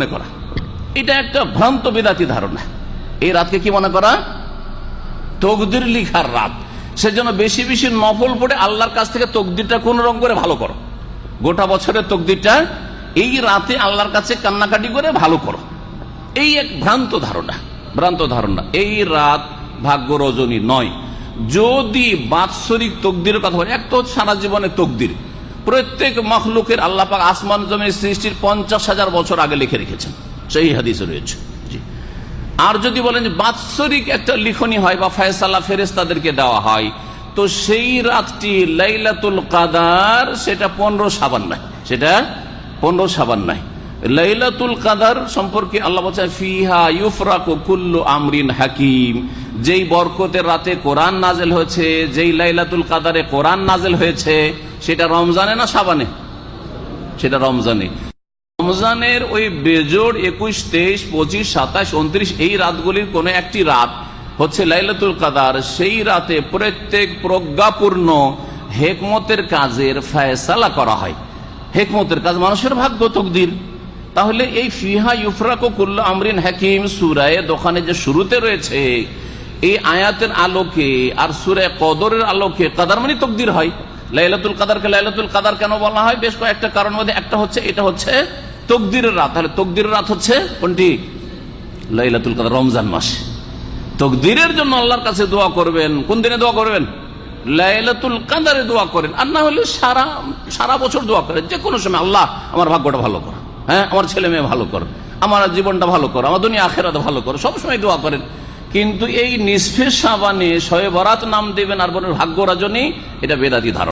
মনে করা। এটা একটা ভ্রান্ত বিদাতি ধারণা। এই রাতকে কি মনে করা? তকদির লিখার রাত। সেজন্য বেশি বেশি নফল পড়ে আল্লাহর কাছ থেকে তকদিরটা কোন রকম করে ভালো করো। গোটা বছরের তকদিরটা এই রাতে আল্লাহর কাছে কান্নাকাটি করে ভালো করো। এই এক ভ্রান্ত ধারণা ভ্রান্ত ধারণা। এই রাত ভাগ্য রজনী নয়। যদি বাৎসরিক তকদির কথা বলি, এক তো সারা জীবনে তকদির। প্রত্যেক মখলুকের আল্লাহ পাক আসমান জমির সৃষ্টির পঞ্চাশ হাজার বছর আগে লিখে রেখেছেন। সেই হাদিস রয়েছে। আর যদি বলেন যে বাৎসরিক একটা লিখনি হয় বা ফয়সালা ফেরেস তাদেরকে দেওয়া হয়, তো সেই রাতটি লাইলাতুল কাদার, সেটা পনেরো সাবান নাই সেটা পনেরো সাবান নাই লাইলাতুল কাদার সম্পর্কে আল্লাহ বলছে ফিহা ইউফরাকু কুল্লু আমরিন হাকিম। যেই বরকতের রাতে কোরআন নাজেল হয়েছে, যেই লাইলাতুল কাদারে কোরআন নাজেল হয়েছে, সেটা রমজানে না সাবানে সেটা রমজানে। রমজানের ওই বেজোড় একুশ, তেইশ, পঁচিশ, সাতাশ, উনত্রিশ, এই রাতগুলির কোন একটি রাত হচ্ছে লাইলাতুল কাদার। সেই রাতে প্রত্যেক প্রজ্ঞাপূর্ণ হেকমতের কাজের ফায়সালা করা হয়। হেকমতের কাজ মানুষের ভাগ্য তকদির। তাহলে এই ফিহা ইউফরাকো কুল্লা আমরিন হাকিম সুরায় দোকানে যে শুরুতে রয়েছে, এই আয়াতের আলোকে আর সুরায় কদরের আলোকে কাদার মানে তকদির হয়। লাইলাতুল কাদারকে লাইলাতুল কাদার কেন বলা হয়? বেশ কয়েকটা কারণ মধ্যে একটা হচ্ছে, এটা হচ্ছে তকদিরের রাত। তাহলে তকদিরের রাত হচ্ছে কোনটি? লাইলাতুল কাদার, রমজান মাস। তকদিরের জন্য আল্লাহর কাছে দোয়া করবেন। কোন দিনে দোয়া করবেন? লাইলাতুল কাদারে দোয়া করেন। আর না হলে সারা সারা বছর দোয়া করেন। যে কোনো সময় আল্লাহ আমার ভাগ্যটা ভালো কর হ্যাঁ আমার ছেলে মেয়ে ভালো কর। আমার জীবনটা ভালো কর, আমার দুনিয়া আখেরাতে ভালো কর, সবসময় দোয়া করেন। কিন্তু এই নিষ্ফে সাবানে শয়ে বরাত নাম দেবেন আর বলেন, ভাগ্য রাজনী, এটা বেদাতি ধারণা।